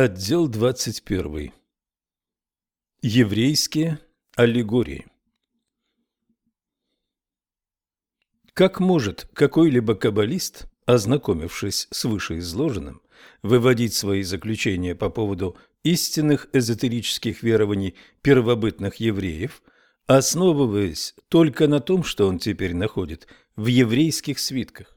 Отдел 21. Еврейские аллегории. Как может какой-либо каббалист, ознакомившись с вышеизложенным, выводить свои заключения по поводу истинных эзотерических верований первобытных евреев, основываясь только на том, что он теперь находит в еврейских свитках?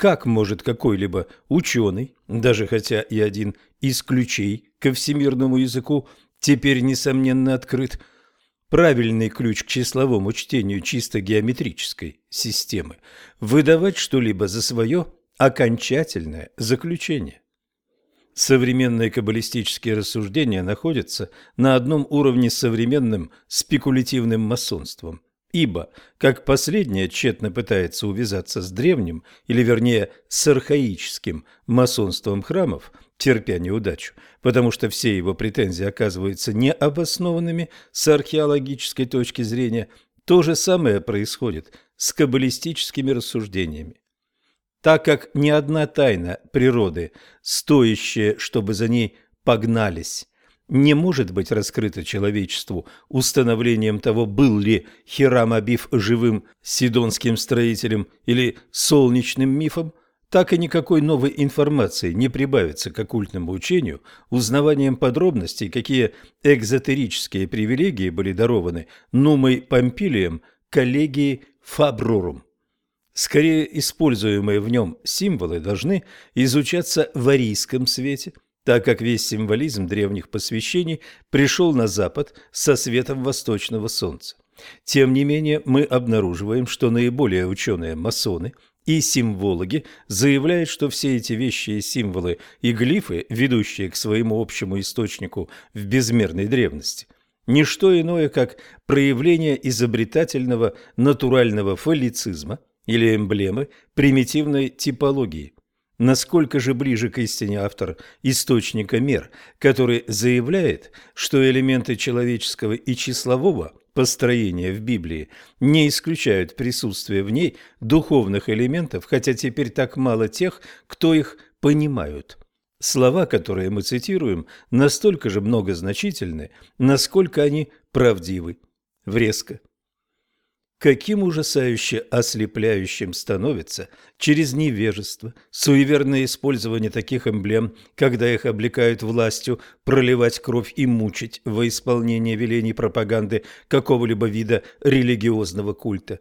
Как может какой-либо ученый, даже хотя и один из ключей ко всемирному языку теперь, несомненно, открыт, правильный ключ к числовому чтению чисто геометрической системы, выдавать что-либо за свое окончательное заключение? Современные каббалистические рассуждения находятся на одном уровне с современным спекулятивным масонством – Ибо, как последнее тщетно пытается увязаться с древним, или вернее с архаическим масонством храмов, терпя неудачу, потому что все его претензии оказываются необоснованными с археологической точки зрения, то же самое происходит с каббалистическими рассуждениями. Так как ни одна тайна природы, стоящая, чтобы за ней погнались, не может быть раскрыто человечеству установлением того, был ли Хирам Абиф живым сидонским строителем или солнечным мифом, так и никакой новой информации не прибавится к оккультному учению узнаванием подробностей, какие экзотерические привилегии были дарованы Нумой Помпилием коллегии Фабрурум. Скорее используемые в нем символы должны изучаться в арийском свете – так как весь символизм древних посвящений пришел на Запад со светом восточного солнца. Тем не менее, мы обнаруживаем, что наиболее ученые масоны и символоги заявляют, что все эти вещи и символы и глифы, ведущие к своему общему источнику в безмерной древности, не что иное, как проявление изобретательного натурального фаллицизма или эмблемы примитивной типологии – Насколько же ближе к истине автор источника мер, который заявляет, что элементы человеческого и числового построения в Библии не исключают присутствие в ней духовных элементов, хотя теперь так мало тех, кто их понимают. Слова, которые мы цитируем, настолько же многозначительны, насколько они правдивы. Врезка каким ужасающе ослепляющим становится через невежество, суеверное использование таких эмблем, когда их облекают властью проливать кровь и мучить во исполнение велений пропаганды какого-либо вида религиозного культа.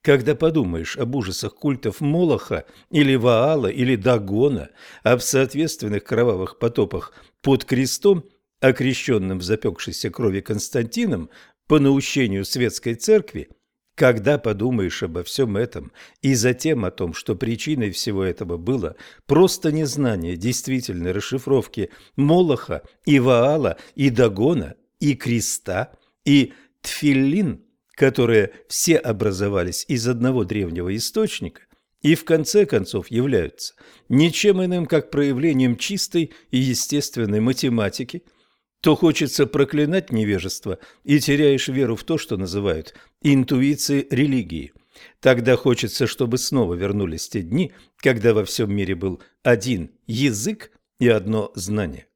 Когда подумаешь об ужасах культов Молоха или Ваала или Дагона, об соответственных кровавых потопах под крестом, окрещенным в запекшейся крови Константином по наущению светской церкви, когда подумаешь обо всем этом и затем о том, что причиной всего этого было просто незнание действительной расшифровки Молоха и Ваала и Дагона и Креста и Тфиллин, которые все образовались из одного древнего источника и в конце концов являются ничем иным, как проявлением чистой и естественной математики – то хочется проклинать невежество и теряешь веру в то, что называют интуицией религии. Тогда хочется, чтобы снова вернулись те дни, когда во всем мире был один язык и одно знание.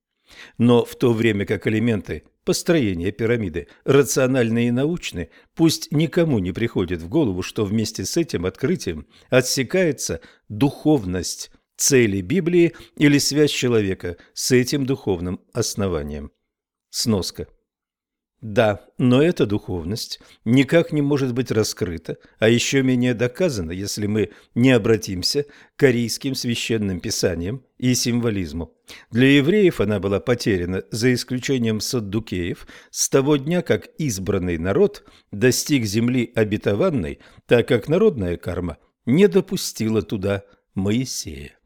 Но в то время как элементы построения пирамиды рациональны и научны, пусть никому не приходит в голову, что вместе с этим открытием отсекается духовность цели Библии или связь человека с этим духовным основанием. Сноска. Да, но эта духовность никак не может быть раскрыта, а еще менее доказана, если мы не обратимся к корейским священным писаниям и символизму. Для евреев она была потеряна, за исключением саддукеев, с того дня, как избранный народ достиг земли обетованной, так как народная карма не допустила туда Моисея.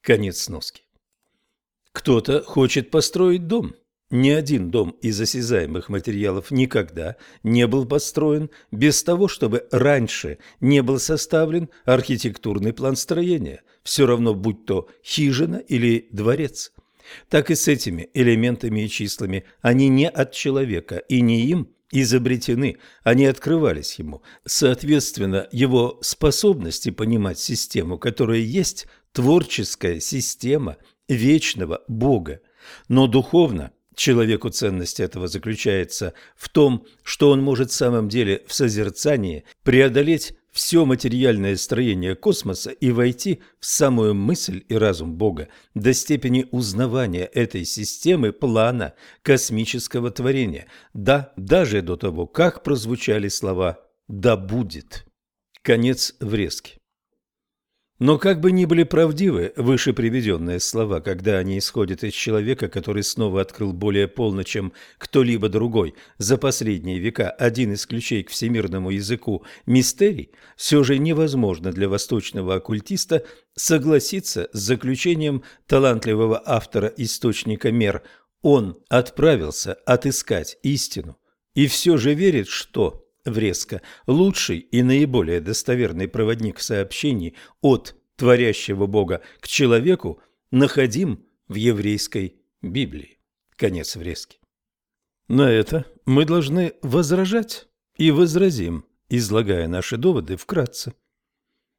Конец сноски. Кто-то хочет построить дом – ни один дом из осязаемых материалов никогда не был построен без того, чтобы раньше не был составлен архитектурный план строения, все равно будь то хижина или дворец. Так и с этими элементами и числами они не от человека и не им изобретены, они открывались ему. Соответственно, его способности понимать систему, которая есть творческая система вечного Бога – Но духовно человеку ценность этого заключается в том, что он может в самом деле в созерцании преодолеть все материальное строение космоса и войти в самую мысль и разум Бога до степени узнавания этой системы плана космического творения, да, даже до того, как прозвучали слова «да будет». Конец врезки. Но как бы ни были правдивы выше приведенные слова, когда они исходят из человека, который снова открыл более полно, чем кто-либо другой, за последние века один из ключей к всемирному языку мистерий, все же невозможно для восточного оккультиста согласиться с заключением талантливого автора источника мер. Он отправился отыскать истину и все же верит, что Врезка – лучший и наиболее достоверный проводник сообщений от творящего Бога к человеку находим в еврейской Библии. Конец врезки. На это мы должны возражать и возразим, излагая наши доводы вкратце.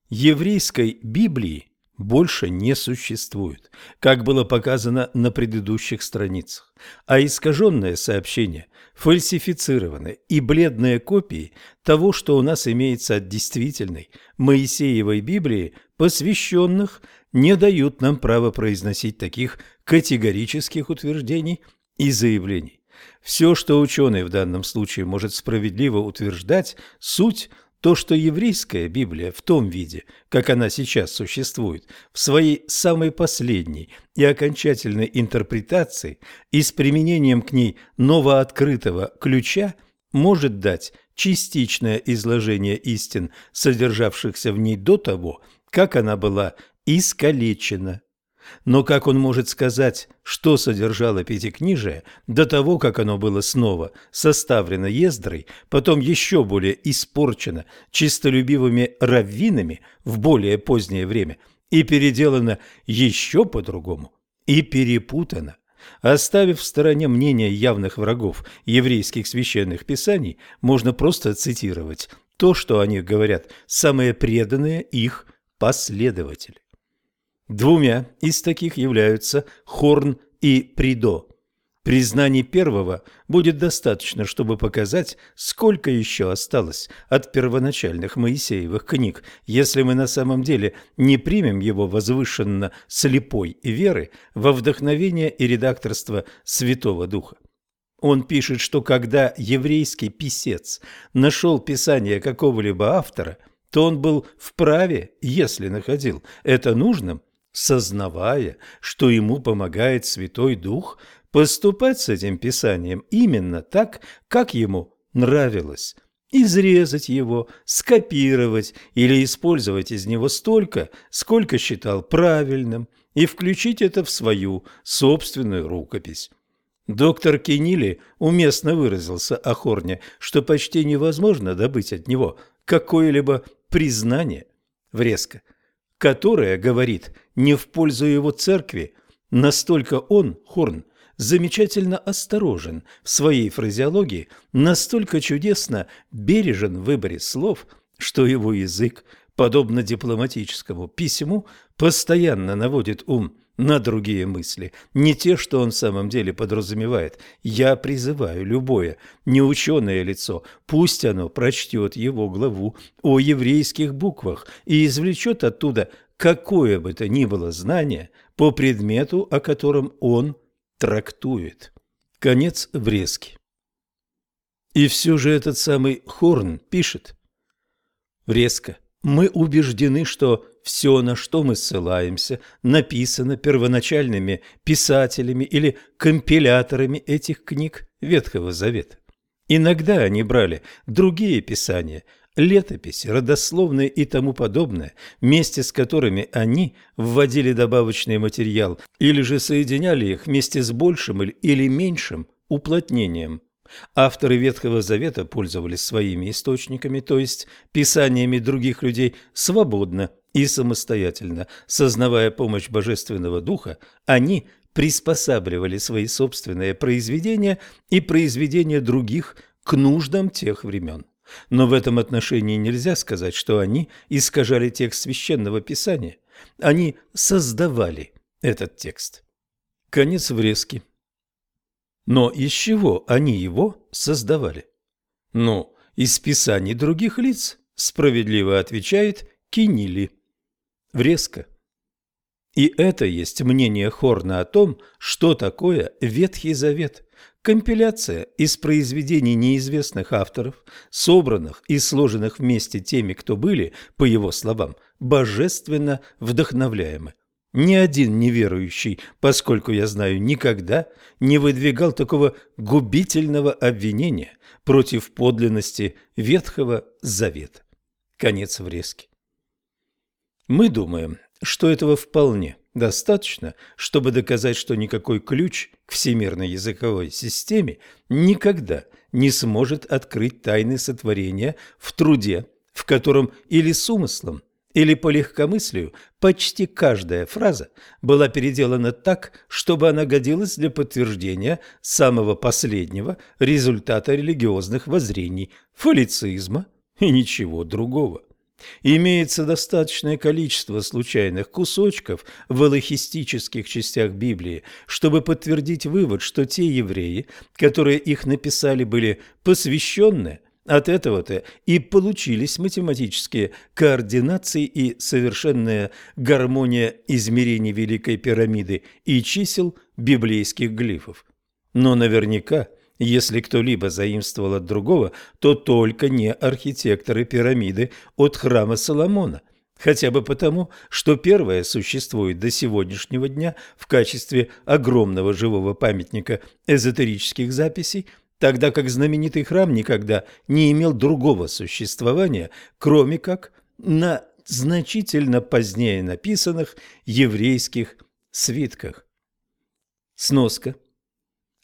Еврейской Библии больше не существует, как было показано на предыдущих страницах, а искаженное сообщение фальсифицированы и бледные копии того, что у нас имеется от действительной Моисеевой Библии, посвященных, не дают нам права произносить таких категорических утверждений и заявлений. Все, что ученый в данном случае может справедливо утверждать, суть то, что еврейская Библия в том виде, как она сейчас существует, в своей самой последней и окончательной интерпретации и с применением к ней новооткрытого ключа, может дать частичное изложение истин, содержавшихся в ней до того, как она была искалечена. Но как он может сказать, что содержало Пятикнижие до того, как оно было снова составлено Ездрой, потом еще более испорчено чистолюбивыми раввинами в более позднее время и переделано еще по-другому и перепутано? Оставив в стороне мнения явных врагов еврейских священных писаний, можно просто цитировать то, что о них говорят самые преданные их последователи. Двумя из таких являются Хорн и Придо. Признаний первого будет достаточно, чтобы показать, сколько еще осталось от первоначальных Моисеевых книг, если мы на самом деле не примем его возвышенно слепой веры во вдохновение и редакторство Святого Духа. Он пишет, что когда еврейский писец нашел писание какого-либо автора, то он был вправе, если находил это нужным, сознавая, что ему помогает Святой Дух, поступать с этим Писанием именно так, как ему нравилось, изрезать его, скопировать или использовать из него столько, сколько считал правильным, и включить это в свою собственную рукопись. Доктор Кенили уместно выразился о Хорне, что почти невозможно добыть от него какое-либо признание. Врезко которая говорит не в пользу его церкви, настолько он, Хорн, замечательно осторожен в своей фразеологии, настолько чудесно бережен в выборе слов, что его язык, подобно дипломатическому письму, постоянно наводит ум на другие мысли, не те, что он в самом деле подразумевает. Я призываю любое неученое лицо, пусть оно прочтет его главу о еврейских буквах и извлечет оттуда какое бы то ни было знание по предмету, о котором он трактует. Конец врезки. И все же этот самый Хорн пишет. Врезка. Мы убеждены, что все, на что мы ссылаемся, написано первоначальными писателями или компиляторами этих книг Ветхого Завета. Иногда они брали другие писания, летописи, родословные и тому подобное, вместе с которыми они вводили добавочный материал или же соединяли их вместе с большим или меньшим уплотнением. Авторы Ветхого Завета пользовались своими источниками, то есть писаниями других людей, свободно и самостоятельно. Сознавая помощь Божественного Духа, они приспосабливали свои собственные произведения и произведения других к нуждам тех времен. Но в этом отношении нельзя сказать, что они искажали текст Священного Писания. Они создавали этот текст. Конец врезки. Но из чего они его создавали? Ну, из писаний других лиц, справедливо отвечает Кинили. Врезка. И это есть мнение Хорна о том, что такое Ветхий Завет. Компиляция из произведений неизвестных авторов, собранных и сложенных вместе теми, кто были, по его словам, божественно вдохновляемы. Ни один неверующий, поскольку я знаю, никогда не выдвигал такого губительного обвинения против подлинности Ветхого Завета. Конец врезки. Мы думаем, что этого вполне достаточно, чтобы доказать, что никакой ключ к всемирной языковой системе никогда не сможет открыть тайны сотворения в труде, в котором или с умыслом, или по легкомыслию почти каждая фраза была переделана так, чтобы она годилась для подтверждения самого последнего результата религиозных воззрений, фалицизма и ничего другого. Имеется достаточное количество случайных кусочков в элохистических частях Библии, чтобы подтвердить вывод, что те евреи, которые их написали, были посвященные – от этого-то и получились математические координации и совершенная гармония измерений Великой пирамиды и чисел библейских глифов. Но наверняка, если кто-либо заимствовал от другого, то только не архитекторы пирамиды от храма Соломона, хотя бы потому, что первое существует до сегодняшнего дня в качестве огромного живого памятника эзотерических записей – тогда как знаменитый храм никогда не имел другого существования, кроме как на значительно позднее написанных еврейских свитках. Сноска.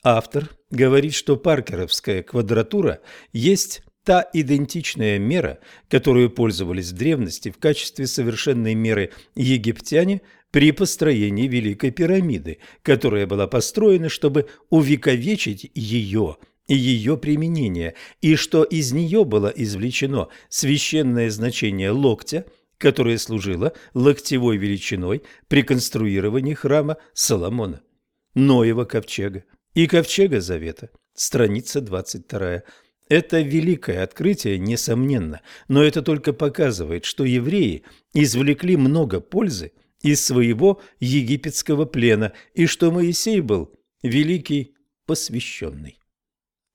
Автор говорит, что паркеровская квадратура есть та идентичная мера, которую пользовались в древности в качестве совершенной меры египтяне при построении Великой пирамиды, которая была построена, чтобы увековечить ее и ее применение, и что из нее было извлечено священное значение локтя, которое служило локтевой величиной при конструировании храма Соломона, Ноева ковчега и ковчега Завета, страница 22. Это великое открытие, несомненно, но это только показывает, что евреи извлекли много пользы из своего египетского плена и что Моисей был великий посвященный.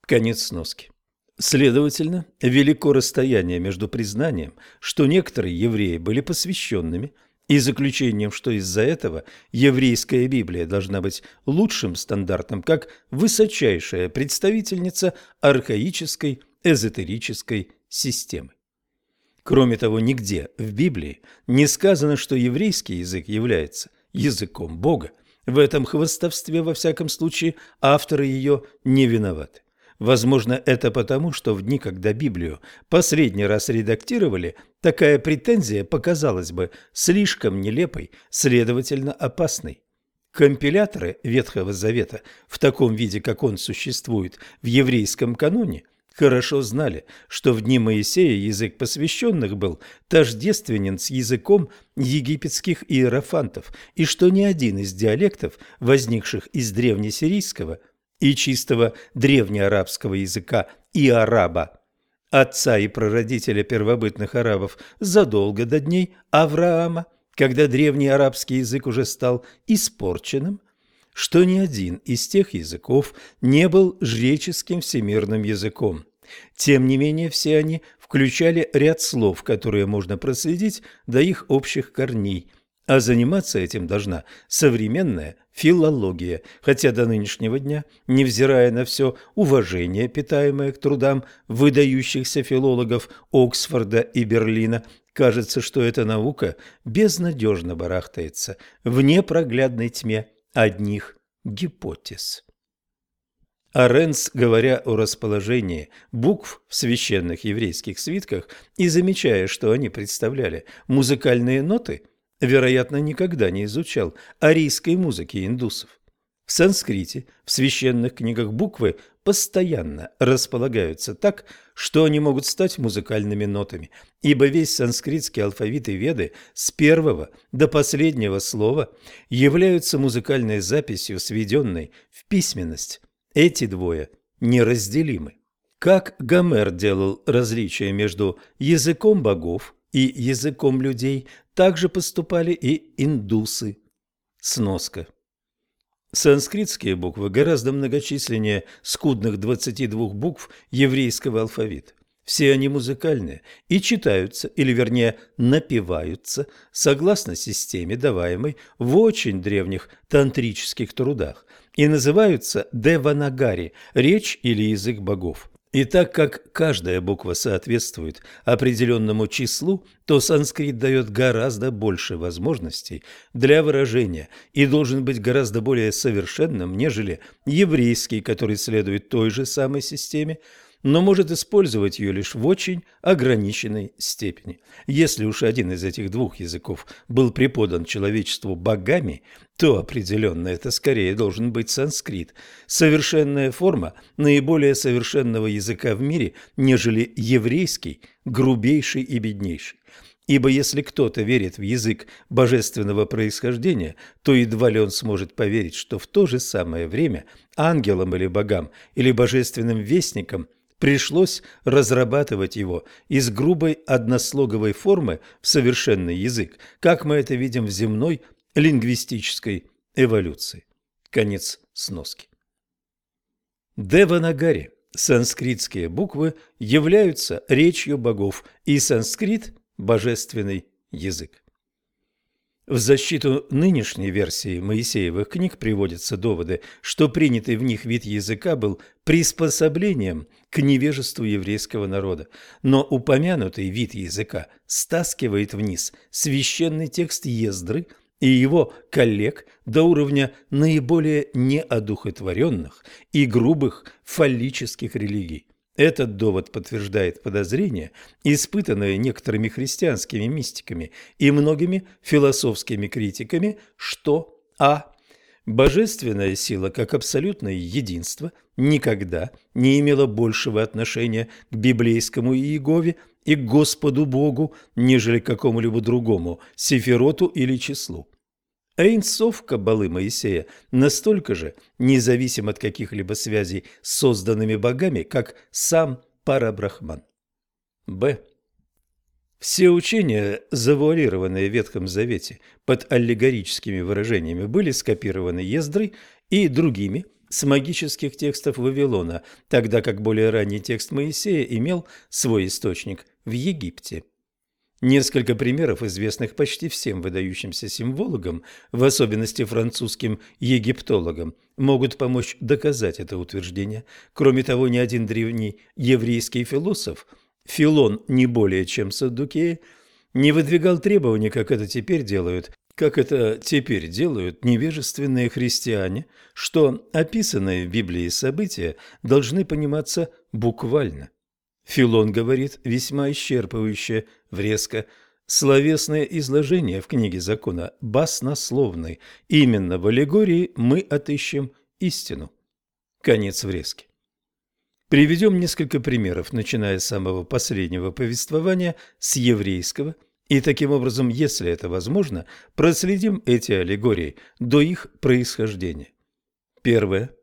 Конец сноски. Следовательно, велико расстояние между признанием, что некоторые евреи были посвященными, и заключением, что из-за этого еврейская Библия должна быть лучшим стандартом, как высочайшая представительница архаической эзотерической системы. Кроме того, нигде в Библии не сказано, что еврейский язык является языком Бога. В этом хвостовстве, во всяком случае, авторы ее не виноваты. Возможно, это потому, что в дни, когда Библию последний раз редактировали, такая претензия показалась бы слишком нелепой, следовательно, опасной. Компиляторы Ветхого Завета в таком виде, как он существует в еврейском каноне, хорошо знали, что в дни Моисея язык посвященных был тождественен с языком египетских иерофантов, и что ни один из диалектов, возникших из древнесирийского – и чистого древнеарабского языка и араба, отца и прародителя первобытных арабов задолго до дней Авраама, когда древний арабский язык уже стал испорченным, что ни один из тех языков не был жреческим всемирным языком. Тем не менее, все они включали ряд слов, которые можно проследить до их общих корней – а заниматься этим должна современная филология, хотя до нынешнего дня, невзирая на все уважение, питаемое к трудам выдающихся филологов Оксфорда и Берлина, кажется, что эта наука безнадежно барахтается в непроглядной тьме одних гипотез. Аренс, говоря о расположении букв в священных еврейских свитках и замечая, что они представляли музыкальные ноты – вероятно, никогда не изучал арийской музыки индусов. В санскрите, в священных книгах буквы постоянно располагаются так, что они могут стать музыкальными нотами, ибо весь санскритский алфавит и веды с первого до последнего слова являются музыкальной записью, сведенной в письменность. Эти двое неразделимы. Как Гомер делал различия между языком богов и языком людей, так же поступали и индусы. Сноска. Санскритские буквы гораздо многочисленнее скудных 22 букв еврейского алфавита. Все они музыкальные и читаются, или вернее напеваются, согласно системе, даваемой в очень древних тантрических трудах, и называются деванагари – речь или язык богов. И так как каждая буква соответствует определенному числу, то санскрит дает гораздо больше возможностей для выражения и должен быть гораздо более совершенным, нежели еврейский, который следует той же самой системе, но может использовать ее лишь в очень ограниченной степени. Если уж один из этих двух языков был преподан человечеству богами, то определенно это скорее должен быть санскрит, совершенная форма наиболее совершенного языка в мире, нежели еврейский, грубейший и беднейший. Ибо если кто-то верит в язык божественного происхождения, то едва ли он сможет поверить, что в то же самое время ангелам или богам или божественным вестникам – пришлось разрабатывать его из грубой однослоговой формы в совершенный язык, как мы это видим в земной лингвистической эволюции. Конец сноски. Деванагари, санскритские буквы, являются речью богов, и санскрит – божественный язык. В защиту нынешней версии Моисеевых книг приводятся доводы, что принятый в них вид языка был приспособлением к невежеству еврейского народа, но упомянутый вид языка стаскивает вниз священный текст Ездры и его коллег до уровня наиболее неодухотворенных и грубых фаллических религий. Этот довод подтверждает подозрение, испытанное некоторыми христианскими мистиками и многими философскими критиками, что а. Божественная сила, как абсолютное единство, никогда не имела большего отношения к библейскому Иегове и к Господу Богу, нежели к какому-либо другому сефироту или числу. Эйнсов Каббалы Моисея настолько же независим от каких-либо связей с созданными богами, как сам Парабрахман. Б. Все учения, завуалированные в Ветхом Завете под аллегорическими выражениями, были скопированы Ездрой и другими с магических текстов Вавилона, тогда как более ранний текст Моисея имел свой источник в Египте. Несколько примеров, известных почти всем выдающимся символогам, в особенности французским египтологам, могут помочь доказать это утверждение. Кроме того, ни один древний еврейский философ, Филон не более чем Саддукея, не выдвигал требований, как это теперь делают, как это теперь делают невежественные христиане, что описанные в Библии события должны пониматься буквально. Филон говорит весьма исчерпывающе, врезко. Словесное изложение в книге закона баснословны. Именно в аллегории мы отыщем истину. Конец врезки. Приведем несколько примеров, начиная с самого последнего повествования, с еврейского, и таким образом, если это возможно, проследим эти аллегории до их происхождения. Первое.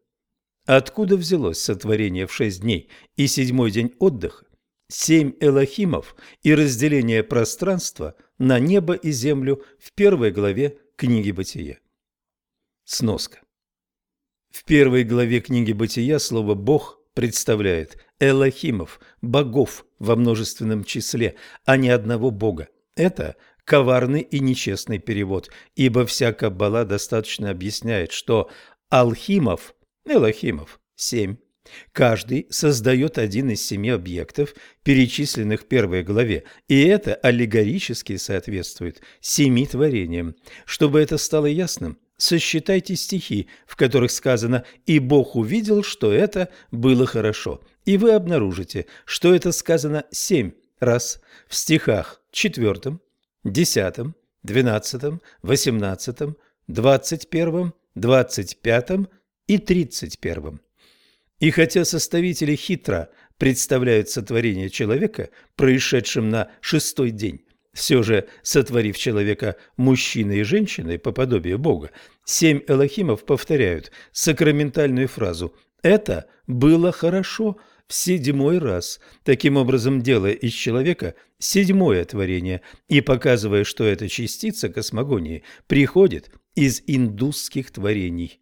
Откуда взялось сотворение в шесть дней и седьмой день отдыха, семь элохимов и разделение пространства на небо и землю в первой главе книги Бытия? Сноска. В первой главе книги Бытия слово «бог» представляет элохимов, богов во множественном числе, а не одного бога. Это коварный и нечестный перевод, ибо вся каббала достаточно объясняет, что алхимов Элохимов – семь. Каждый создает один из семи объектов, перечисленных в первой главе, и это аллегорически соответствует семи творениям. Чтобы это стало ясным, сосчитайте стихи, в которых сказано «И Бог увидел, что это было хорошо», и вы обнаружите, что это сказано семь раз в стихах четвертом, десятом, двенадцатом, восемнадцатом, двадцать первом, 25 и 31. И хотя составители хитро представляют сотворение человека, происшедшим на шестой день, все же, сотворив человека мужчиной и женщиной по подобию Бога, семь элохимов повторяют сакраментальную фразу «это было хорошо» в седьмой раз, таким образом делая из человека седьмое творение и показывая, что эта частица космогонии приходит из индусских творений.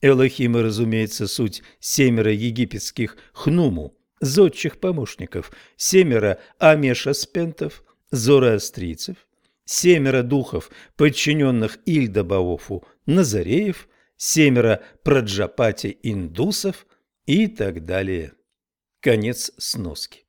Элохимы, разумеется, суть семеро египетских хнуму, зодчих помощников, семеро амешаспентов, зороастрийцев, семеро духов, подчиненных Ильдабаофу, Назареев, семеро праджапати индусов и так далее. Конец сноски.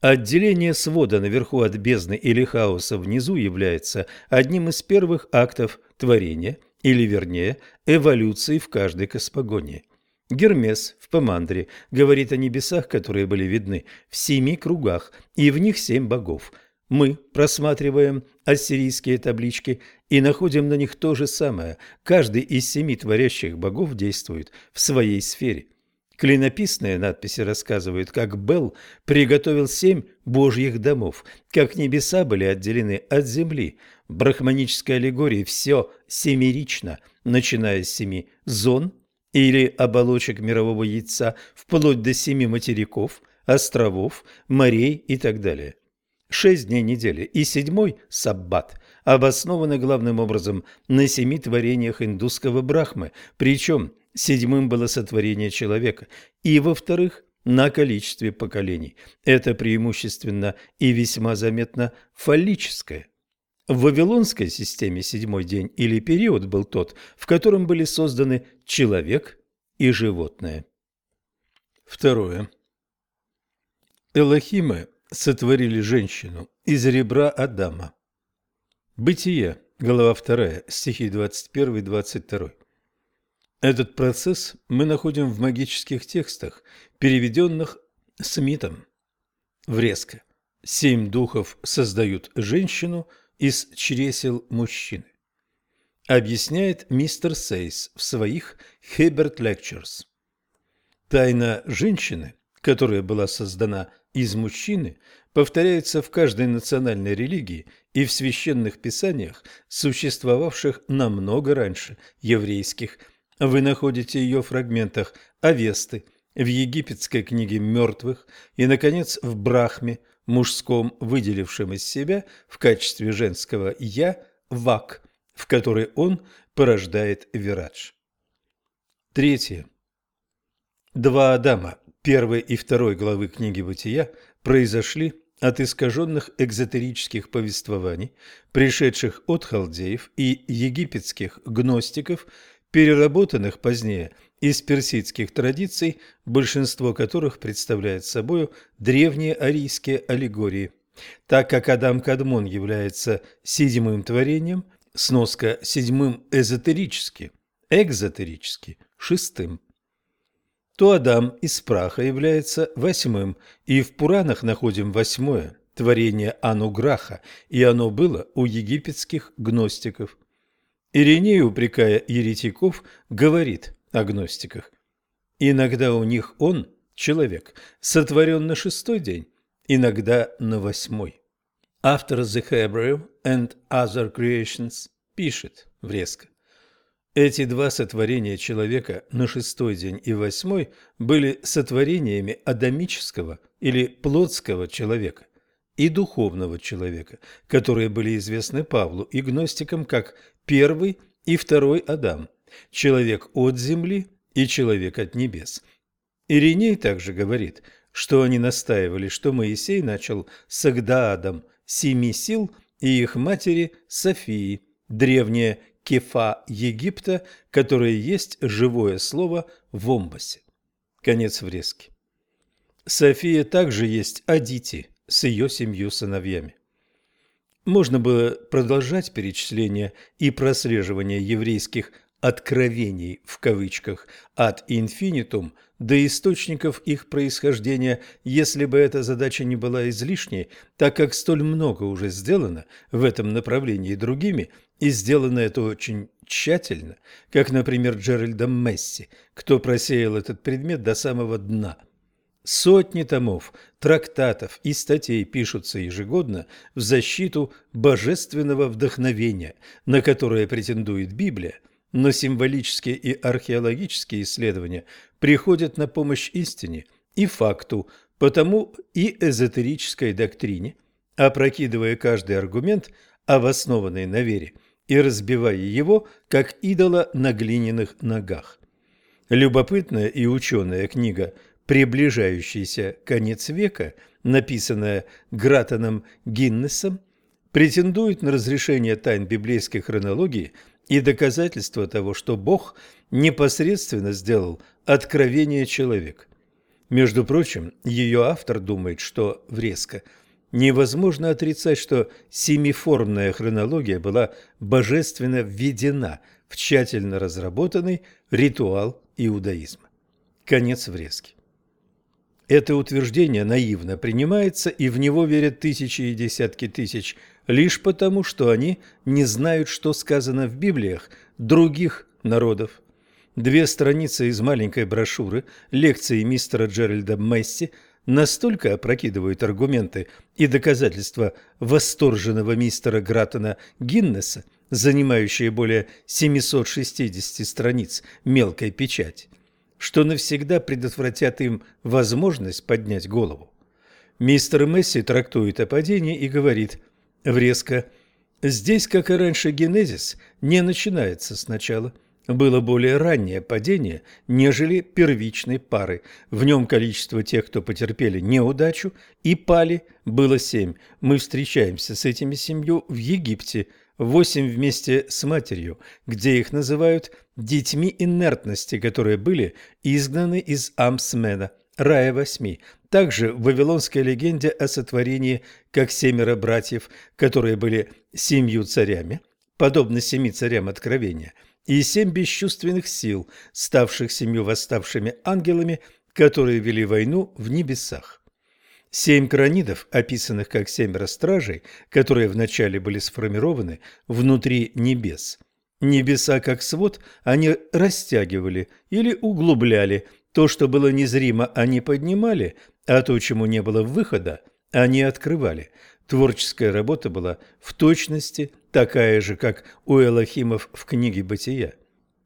Отделение свода наверху от бездны или хаоса внизу является одним из первых актов творения, или вернее, эволюции в каждой космогонии. Гермес в Помандре говорит о небесах, которые были видны в семи кругах, и в них семь богов. Мы просматриваем ассирийские таблички и находим на них то же самое. Каждый из семи творящих богов действует в своей сфере. Клинописные надписи рассказывают, как Бел приготовил семь божьих домов, как небеса были отделены от земли. В брахманической аллегории все семерично, начиная с семи зон – или оболочек мирового яйца вплоть до семи материков, островов, морей и так далее. Шесть дней недели и седьмой – саббат – обоснованы главным образом на семи творениях индусского брахмы, причем седьмым было сотворение человека, и, во-вторых, на количестве поколений. Это преимущественно и весьма заметно фаллическое – в вавилонской системе седьмой день или период был тот, в котором были созданы человек и животное. Второе. Элохимы сотворили женщину из ребра Адама. Бытие, глава 2, стихи 21-22. Этот процесс мы находим в магических текстах, переведенных Смитом. Врезка. Семь духов создают женщину – из чресел мужчины. Объясняет мистер Сейс в своих Хеберт Lectures. Тайна женщины, которая была создана из мужчины, повторяется в каждой национальной религии и в священных писаниях, существовавших намного раньше еврейских. Вы находите ее в фрагментах Авесты, в египетской книге мертвых и, наконец, в Брахме – мужском, выделившем из себя в качестве женского «я» вак, в который он порождает вирадж. Третье. Два Адама, первой и второй главы книги «Бытия», произошли от искаженных экзотерических повествований, пришедших от халдеев и египетских гностиков, переработанных позднее – из персидских традиций, большинство которых представляет собой древние арийские аллегории. Так как Адам Кадмон является седьмым творением, сноска седьмым эзотерически, экзотерически, шестым, то Адам из праха является восьмым, и в Пуранах находим восьмое творение Ануграха, и оно было у египетских гностиков. Ириней, упрекая еретиков, говорит о гностиках. Иногда у них он, человек, сотворен на шестой день, иногда на восьмой. Автор The Hebrew and Other Creations пишет врезко. Эти два сотворения человека на шестой день и восьмой были сотворениями адамического или плотского человека и духовного человека, которые были известны Павлу и гностикам как первый и второй Адам, человек от земли и человек от небес. Ириней также говорит, что они настаивали, что Моисей начал с Агдаадом семи сил и их матери Софии, древняя кефа Египта, которая есть живое слово в Омбасе. Конец врезки. София также есть Адити с ее семью сыновьями. Можно было продолжать перечисление и прослеживание еврейских откровений в кавычках от инфинитум до источников их происхождения, если бы эта задача не была излишней, так как столь много уже сделано в этом направлении другими и сделано это очень тщательно, как, например, Джеральдом Месси, кто просеял этот предмет до самого дна. Сотни томов, трактатов и статей пишутся ежегодно в защиту божественного вдохновения, на которое претендует Библия, но символические и археологические исследования приходят на помощь истине и факту, потому и эзотерической доктрине, опрокидывая каждый аргумент, обоснованный на вере, и разбивая его, как идола на глиняных ногах. Любопытная и ученая книга «Приближающийся конец века», написанная Гратоном Гиннесом, претендует на разрешение тайн библейской хронологии и доказательство того, что Бог непосредственно сделал откровение человека. Между прочим, ее автор думает, что врезка невозможно отрицать, что семиформная хронология была божественно введена в тщательно разработанный ритуал иудаизма. Конец врезки. Это утверждение наивно принимается, и в него верят тысячи и десятки тысяч, лишь потому, что они не знают, что сказано в Библиях других народов. Две страницы из маленькой брошюры лекции мистера Джеральда Месси настолько опрокидывают аргументы и доказательства восторженного мистера Гратона Гиннеса, занимающие более 760 страниц мелкой печати, что навсегда предотвратят им возможность поднять голову. Мистер Месси трактует о падении и говорит врезко «Здесь, как и раньше, генезис не начинается сначала» было более раннее падение, нежели первичной пары. В нем количество тех, кто потерпели неудачу и пали, было семь. Мы встречаемся с этими семью в Египте, восемь вместе с матерью, где их называют детьми инертности, которые были изгнаны из Амсмена, рая восьми. Также в вавилонской легенде о сотворении, как семеро братьев, которые были семью царями, подобно семи царям Откровения – и семь бесчувственных сил, ставших семью восставшими ангелами, которые вели войну в небесах. Семь кранидов, описанных как семеро стражей, которые вначале были сформированы внутри небес. Небеса, как свод, они растягивали или углубляли. То, что было незримо, они поднимали, а то, чему не было выхода, они открывали. Творческая работа была в точности такая же, как у Элохимов в книге «Бытия».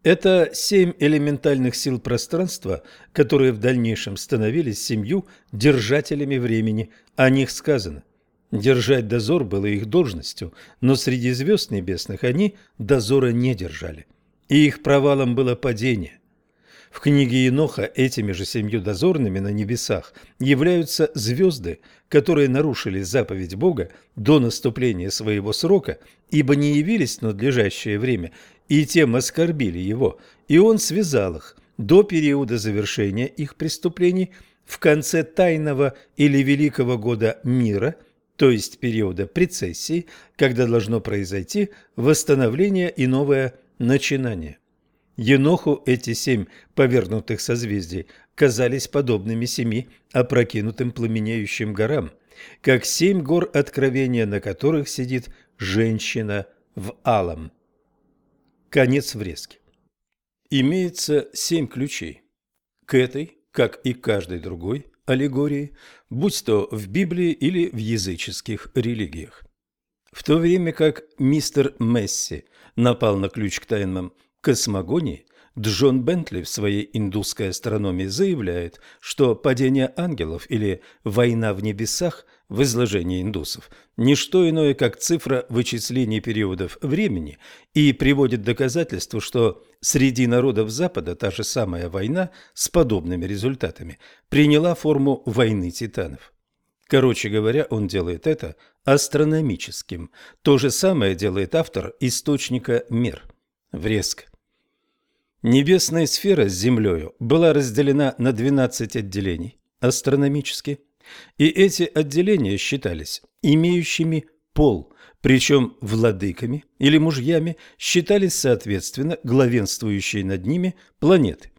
Это семь элементальных сил пространства, которые в дальнейшем становились семью держателями времени. О них сказано. Держать дозор было их должностью, но среди звезд небесных они дозора не держали. И их провалом было падение. В книге Еноха этими же семью дозорными на небесах являются звезды, которые нарушили заповедь Бога до наступления своего срока, ибо не явились в надлежащее время, и тем оскорбили его, и он связал их до периода завершения их преступлений в конце тайного или великого года мира, то есть периода прецессии, когда должно произойти восстановление и новое начинание. Еноху эти семь повернутых созвездий казались подобными семи опрокинутым пламенеющим горам, как семь гор откровения, на которых сидит женщина в алом. Конец врезки. Имеется семь ключей. К этой, как и каждой другой, аллегории, будь то в Библии или в языческих религиях. В то время как мистер Месси напал на ключ к тайнам космогонии Джон Бентли в своей индусской астрономии заявляет, что падение ангелов или война в небесах в изложении индусов – не что иное, как цифра вычислений периодов времени и приводит доказательство, что среди народов Запада та же самая война с подобными результатами приняла форму войны титанов. Короче говоря, он делает это астрономическим. То же самое делает автор источника мер. Врезка. Небесная сфера с Землею была разделена на 12 отделений астрономически, и эти отделения считались имеющими пол, причем владыками или мужьями считались соответственно главенствующие над ними планеты.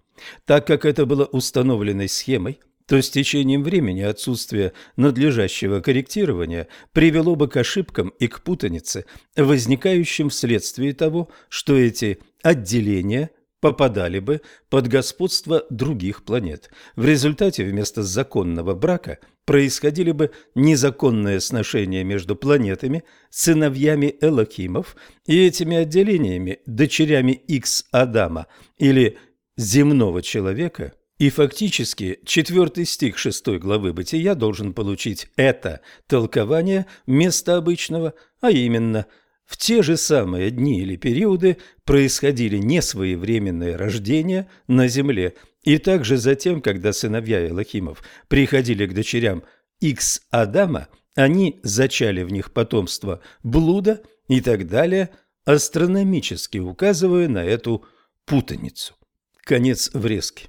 Так как это было установленной схемой, то с течением времени отсутствие надлежащего корректирования привело бы к ошибкам и к путанице, возникающим вследствие того, что эти отделения попадали бы под господство других планет. В результате вместо законного брака происходили бы незаконные сношения между планетами, сыновьями Элокимов и этими отделениями, дочерями Икс Адама или земного человека – и фактически четвертый стих шестой главы Бытия должен получить это толкование вместо обычного, а именно в те же самые дни или периоды происходили несвоевременные рождения на земле, и также затем, когда сыновья Элохимов приходили к дочерям Икс Адама, они зачали в них потомство блуда и так далее, астрономически указывая на эту путаницу. Конец врезки.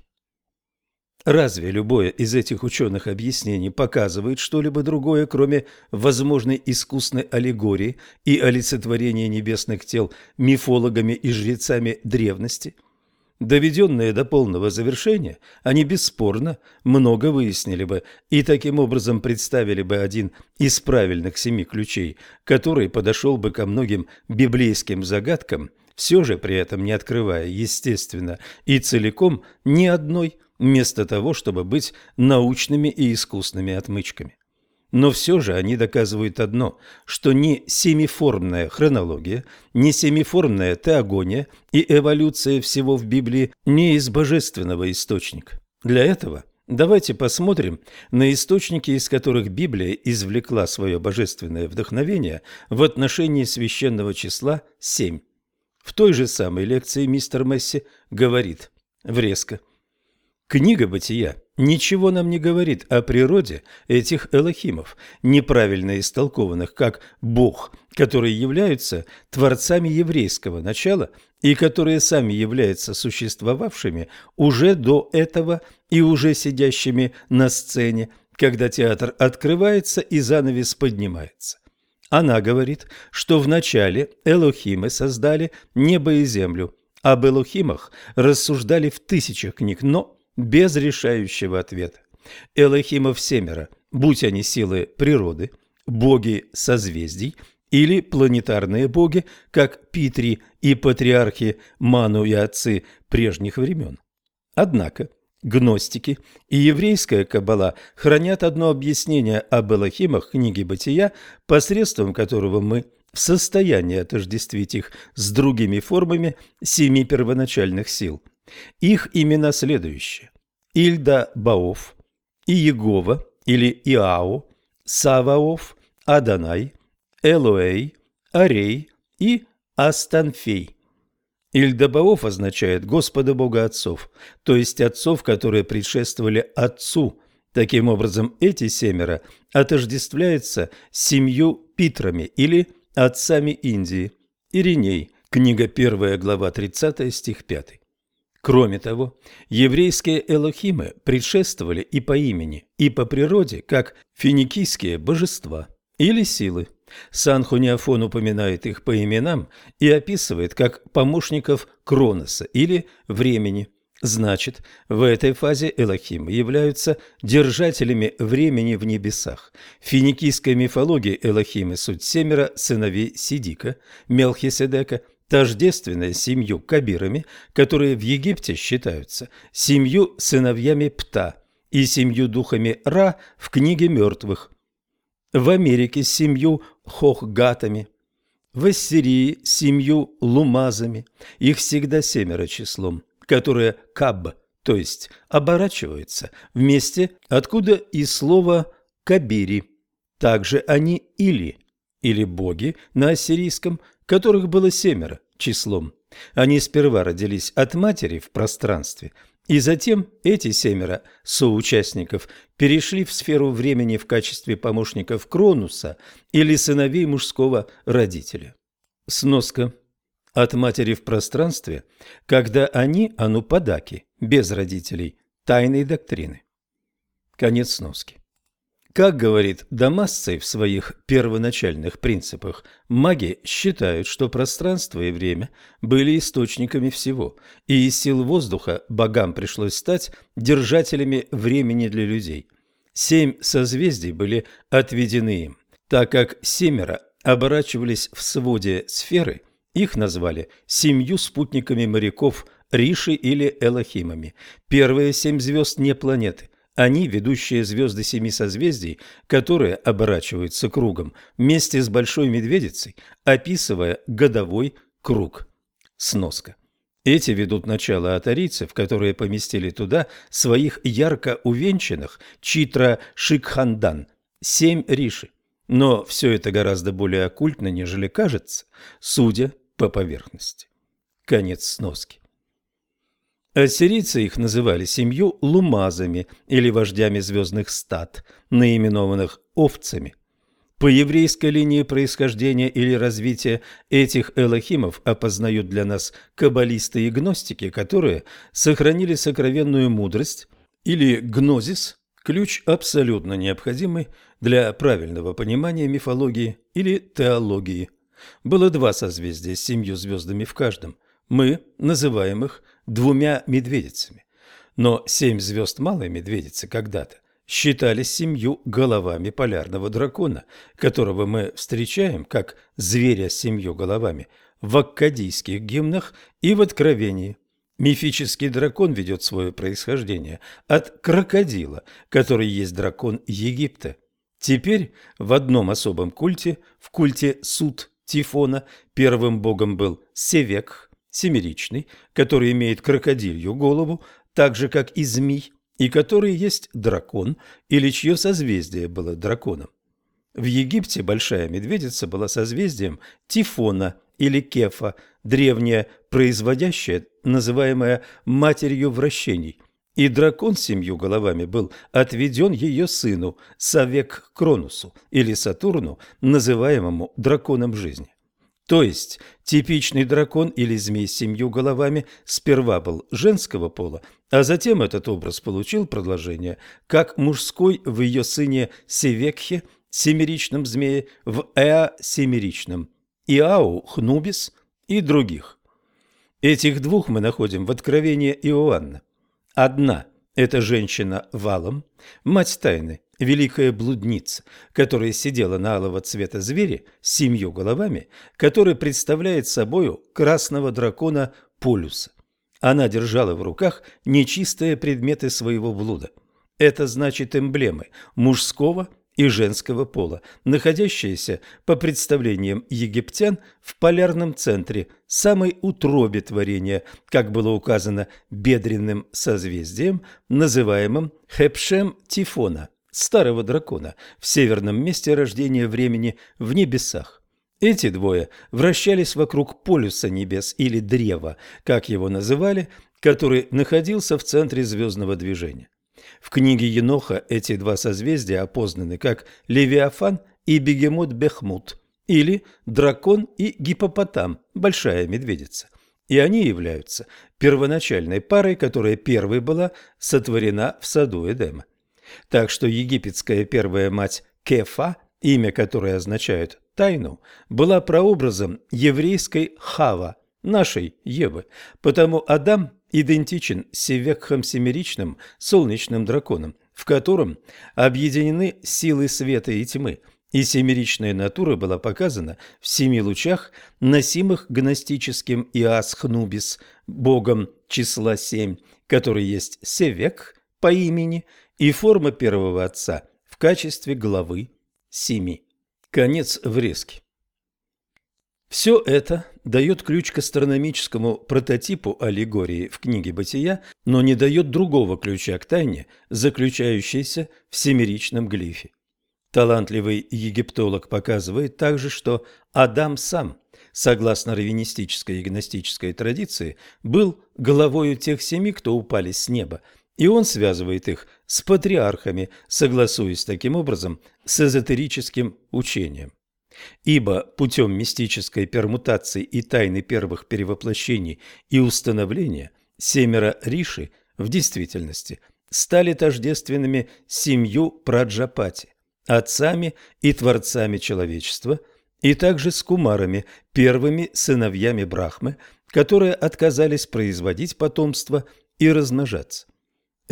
Разве любое из этих ученых объяснений показывает что-либо другое, кроме возможной искусной аллегории и олицетворения небесных тел мифологами и жрецами древности? Доведенные до полного завершения, они бесспорно много выяснили бы и таким образом представили бы один из правильных семи ключей, который подошел бы ко многим библейским загадкам, все же при этом не открывая, естественно, и целиком ни одной вместо того, чтобы быть научными и искусными отмычками. Но все же они доказывают одно, что ни семиформная хронология, ни семиформная теогония и эволюция всего в Библии не из божественного источника. Для этого давайте посмотрим на источники, из которых Библия извлекла свое божественное вдохновение в отношении священного числа 7. В той же самой лекции мистер Месси говорит, врезко – Книга «Бытия» ничего нам не говорит о природе этих элохимов, неправильно истолкованных как «бог», которые являются творцами еврейского начала и которые сами являются существовавшими уже до этого и уже сидящими на сцене, когда театр открывается и занавес поднимается. Она говорит, что вначале элохимы создали небо и землю, об элохимах рассуждали в тысячах книг, но без решающего ответа. Элохимов семеро, будь они силы природы, боги созвездий или планетарные боги, как Питри и патриархи Ману и отцы прежних времен. Однако гностики и еврейская каббала хранят одно объяснение об Элохимах книги Бытия, посредством которого мы в состоянии отождествить их с другими формами семи первоначальных сил – их имена следующие. Ильда Баов, Иегова или Иао, Саваоф, Аданай, Элоэй, Арей и Астанфей. Ильдабаоф означает «Господа Бога отцов», то есть отцов, которые предшествовали Отцу. Таким образом, эти семеро отождествляются семью Питрами или отцами Индии. Ириней, книга 1, глава 30, стих 5. Кроме того, еврейские элохимы предшествовали и по имени, и по природе, как финикийские божества или силы. Сан-Хуниафон упоминает их по именам и описывает как помощников Кроноса или времени. Значит, в этой фазе Элохимы являются держателями времени в небесах. В финикийской мифологии Элохимы – суть семеро сыновей Сидика, Мелхиседека, тождественное семью кабирами, которые в Египте считаются семью сыновьями Пта и семью духами Ра в книге мертвых, в Америке семью Хохгатами, в Ассирии семью Лумазами, их всегда семеро числом, которые Каб, то есть оборачиваются вместе, откуда и слово Кабири. Также они Или, или боги на ассирийском, которых было семеро числом. Они сперва родились от матери в пространстве, и затем эти семеро соучастников перешли в сферу времени в качестве помощников Кронуса или сыновей мужского родителя. Сноска. От матери в пространстве, когда они анупадаки, без родителей, тайной доктрины. Конец сноски. Как говорит Дамасцей в своих первоначальных принципах, маги считают, что пространство и время были источниками всего, и из сил воздуха богам пришлось стать держателями времени для людей. Семь созвездий были отведены им, так как семеро оборачивались в своде сферы, их назвали семью спутниками моряков Риши или Элохимами. Первые семь звезд не планеты, они – ведущие звезды семи созвездий, которые оборачиваются кругом вместе с Большой Медведицей, описывая годовой круг. Сноска. Эти ведут начало от арийцев, которые поместили туда своих ярко увенчанных Читра Шикхандан, семь риши. Но все это гораздо более оккультно, нежели кажется, судя по поверхности. Конец сноски. Ассирийцы их называли семью лумазами или вождями звездных стад, наименованных овцами. По еврейской линии происхождения или развития этих элохимов опознают для нас каббалисты и гностики, которые сохранили сокровенную мудрость или гнозис, ключ абсолютно необходимый для правильного понимания мифологии или теологии. Было два созвездия с семью звездами в каждом. Мы называем их двумя медведицами. Но семь звезд Малой Медведицы когда-то считались семью головами полярного дракона, которого мы встречаем как зверя с семью головами в аккадийских гимнах и в Откровении. Мифический дракон ведет свое происхождение от крокодила, который есть дракон Египта. Теперь в одном особом культе, в культе Суд Тифона, первым богом был Севек, семеричный, который имеет крокодилью голову, так же, как и змей, и который есть дракон, или чье созвездие было драконом. В Египте большая медведица была созвездием Тифона или Кефа, древняя, производящая, называемая матерью вращений, и дракон с семью головами был отведен ее сыну Савек Кронусу или Сатурну, называемому драконом жизни. То есть типичный дракон или змей с семью головами сперва был женского пола, а затем этот образ получил продолжение как мужской в ее сыне Севекхе, семеричном змее, в Эа семеричном, Иау Хнубис и других. Этих двух мы находим в Откровении Иоанна. Одна – это женщина валом, мать тайны, великая блудница, которая сидела на алого цвета звере с семью головами, который представляет собою красного дракона Полюса. Она держала в руках нечистые предметы своего блуда. Это значит эмблемы мужского и женского пола, находящиеся, по представлениям египтян, в полярном центре, самой утробе творения, как было указано бедренным созвездием, называемым Хепшем Тифона старого дракона в северном месте рождения времени в небесах. Эти двое вращались вокруг полюса небес или древа, как его называли, который находился в центре звездного движения. В книге Еноха эти два созвездия опознаны как Левиафан и Бегемот-Бехмут, или Дракон и Гипопотам, Большая Медведица. И они являются первоначальной парой, которая первой была сотворена в саду Эдема. Так что египетская первая мать Кефа, имя которой означает «тайну», была прообразом еврейской Хава, нашей Евы. Потому Адам идентичен Севекхом Семеричным, солнечным драконом, в котором объединены силы света и тьмы, и семеричная натура была показана в семи лучах, носимых гностическим Иасхнубис, богом числа семь, который есть Севек по имени – и форма первого отца в качестве главы семи. Конец врезки. Все это дает ключ к астрономическому прототипу аллегории в книге «Бытия», но не дает другого ключа к тайне, заключающейся в семеричном глифе. Талантливый египтолог показывает также, что Адам сам, согласно раввинистической и гностической традиции, был главою тех семи, кто упали с неба – и он связывает их с патриархами, согласуясь таким образом с эзотерическим учением. Ибо путем мистической пермутации и тайны первых перевоплощений и установления семеро риши в действительности стали тождественными семью Праджапати. отцами и творцами человечества, и также с кумарами, первыми сыновьями Брахмы, которые отказались производить потомство и размножаться.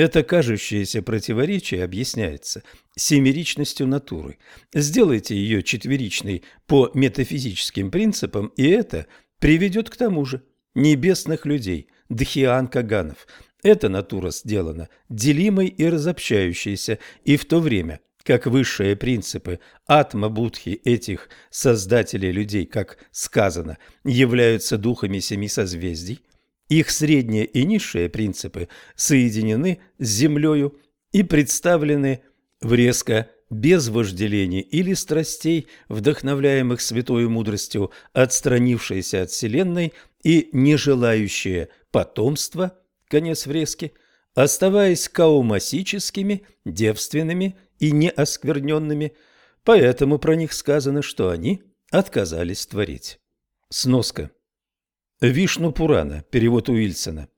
Это кажущееся противоречие объясняется семеричностью натуры. Сделайте ее четверичной по метафизическим принципам, и это приведет к тому же небесных людей, дхиан каганов. Эта натура сделана делимой и разобщающейся, и в то время, как высшие принципы атма-будхи этих создателей людей, как сказано, являются духами семи созвездий, их средние и низшие принципы соединены с Землею и представлены в резко без вожделений или страстей, вдохновляемых святой мудростью, отстранившиеся от Вселенной и не желающие потомства, конец врезки, оставаясь каумасическими, девственными и неоскверненными, поэтому про них сказано, что они отказались творить. Сноска. Вишну Пурана, перевод Уильсона.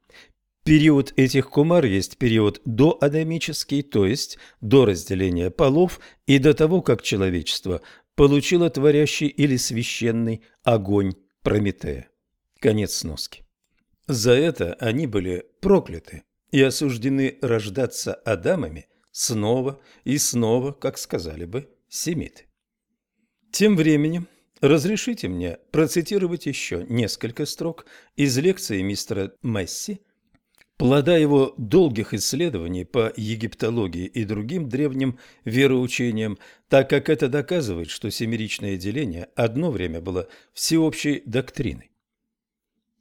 Период этих кумар есть период доадамический, то есть до разделения полов и до того, как человечество получило творящий или священный огонь Прометея. Конец сноски. За это они были прокляты и осуждены рождаться Адамами снова и снова, как сказали бы семиты. Тем временем разрешите мне процитировать еще несколько строк из лекции мистера Месси, плода его долгих исследований по египтологии и другим древним вероучениям, так как это доказывает, что семеричное деление одно время было всеобщей доктриной.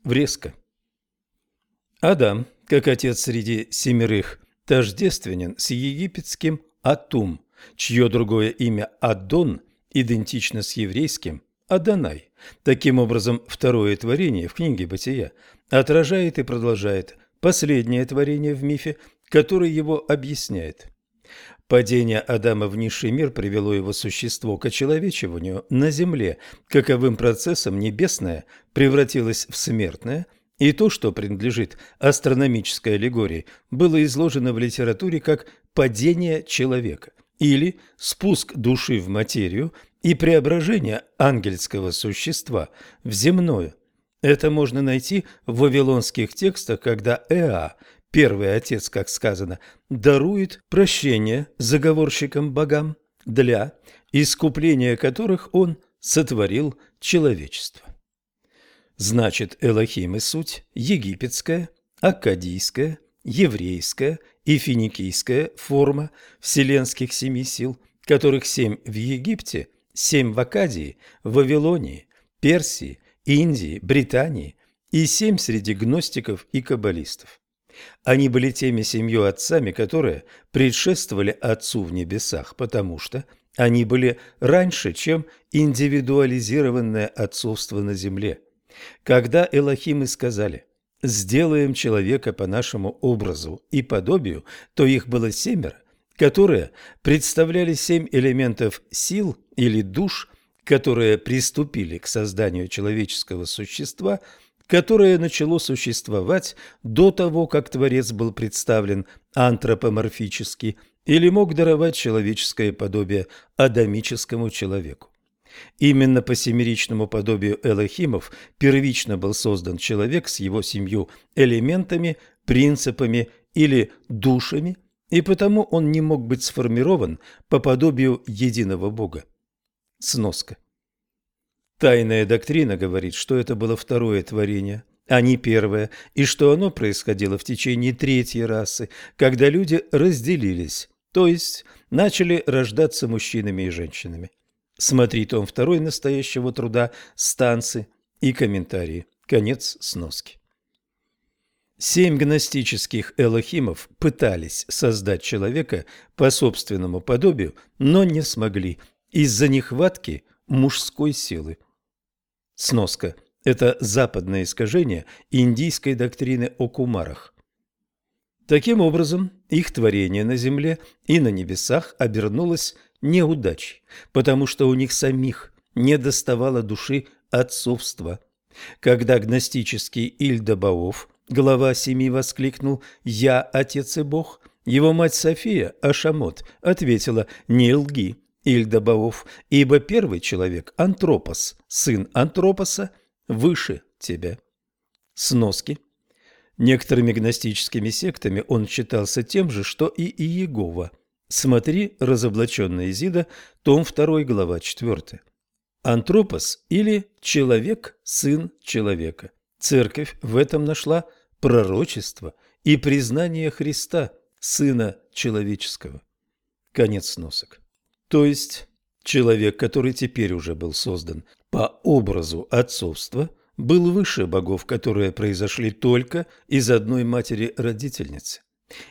Врезка. Адам, как отец среди семерых, тождественен с египетским Атум, чье другое имя Адон идентично с еврейским Адонай. Таким образом, второе творение в книге «Бытия» отражает и продолжает последнее творение в мифе, которое его объясняет. Падение Адама в низший мир привело его существо к очеловечиванию на земле. Каковым процессом небесное превратилось в смертное, и то, что принадлежит астрономической аллегории, было изложено в литературе как «падение человека» или «спуск души в материю» и преображение ангельского существа в земное. Это можно найти в вавилонских текстах, когда Эа Первый Отец, как сказано, дарует прощение заговорщикам-богам, для искупления которых Он сотворил человечество. Значит, Элохим и суть египетская, аккадийская, еврейская и финикийская форма вселенских семи сил, которых семь в Египте, семь в Акадии, Вавилонии, Персии, Индии, Британии и семь среди гностиков и каббалистов. Они были теми семью отцами, которые предшествовали Отцу в небесах, потому что они были раньше, чем индивидуализированное отцовство на земле. Когда Элохимы сказали «сделаем человека по нашему образу и подобию», то их было семеро, которые представляли семь элементов сил или душ, которые приступили к созданию человеческого существа – которое начало существовать до того, как Творец был представлен антропоморфически или мог даровать человеческое подобие адамическому человеку. Именно по семеричному подобию Элохимов первично был создан человек с его семью элементами, принципами или душами, и потому он не мог быть сформирован по подобию единого Бога. Сноска. Тайная доктрина говорит, что это было второе творение, а не первое, и что оно происходило в течение третьей расы, когда люди разделились, то есть начали рождаться мужчинами и женщинами. Смотри том второй настоящего труда «Станцы» и комментарии. Конец сноски. Семь гностических элохимов пытались создать человека по собственному подобию, но не смогли из-за нехватки мужской силы. Сноска. Это западное искажение индийской доктрины о кумарах. Таким образом, их творение на земле и на небесах обернулось неудачей, потому что у них самих не доставало души отцовства. Когда гностический Ильдабаов, глава семи, воскликнул «Я, отец и бог», его мать София, Ашамот, ответила «Не лги, Ильдобаов, ибо первый человек – антропос, сын антропоса, выше тебя. Сноски. Некоторыми гностическими сектами он считался тем же, что и Иегова. Смотри «Разоблаченная Изида», том 2, глава 4. Антропос или человек, сын человека. Церковь в этом нашла пророчество и признание Христа, сына человеческого. Конец сносок. То есть человек, который теперь уже был создан по образу отцовства, был выше богов, которые произошли только из одной матери-родительницы.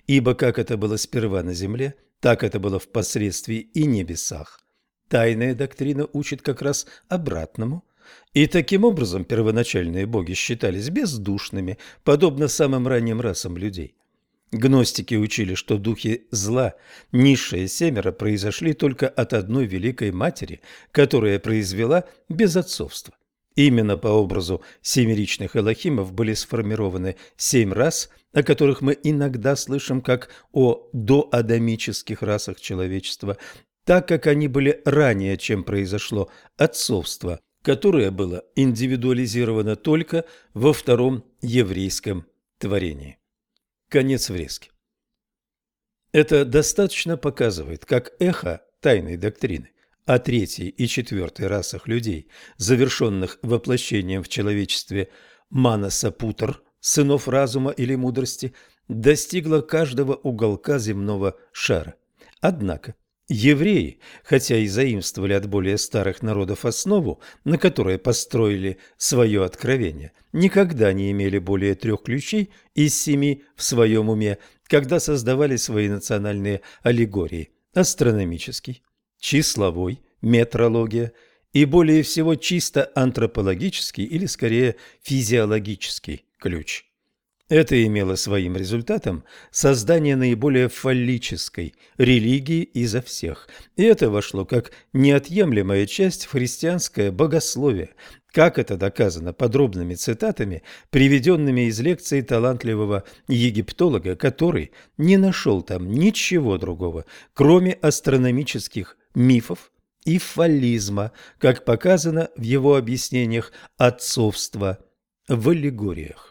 Ибо как это было сперва на земле, так это было впоследствии и небесах. Тайная доктрина учит как раз обратному. И таким образом первоначальные боги считались бездушными, подобно самым ранним расам людей. Гностики учили, что духи зла, низшие семеро, произошли только от одной великой матери, которая произвела безотцовство. Именно по образу семеричных элохимов были сформированы семь рас, о которых мы иногда слышим как о доадамических расах человечества, так как они были ранее, чем произошло отцовство, которое было индивидуализировано только во втором еврейском творении. Конец врезки. Это достаточно показывает, как эхо тайной доктрины о третьей и четвертой расах людей, завершенных воплощением в человечестве Манаса Путр, сынов разума или мудрости, достигло каждого уголка земного шара. Однако Евреи, хотя и заимствовали от более старых народов основу, на которой построили свое откровение, никогда не имели более трех ключей из семи в своем уме, когда создавали свои национальные аллегории – астрономический, числовой, метрология и более всего чисто антропологический или скорее физиологический ключ – это имело своим результатом создание наиболее фаллической религии изо всех, и это вошло как неотъемлемая часть в христианское богословие, как это доказано подробными цитатами, приведенными из лекции талантливого египтолога, который не нашел там ничего другого, кроме астрономических мифов и фаллизма, как показано в его объяснениях отцовства в аллегориях.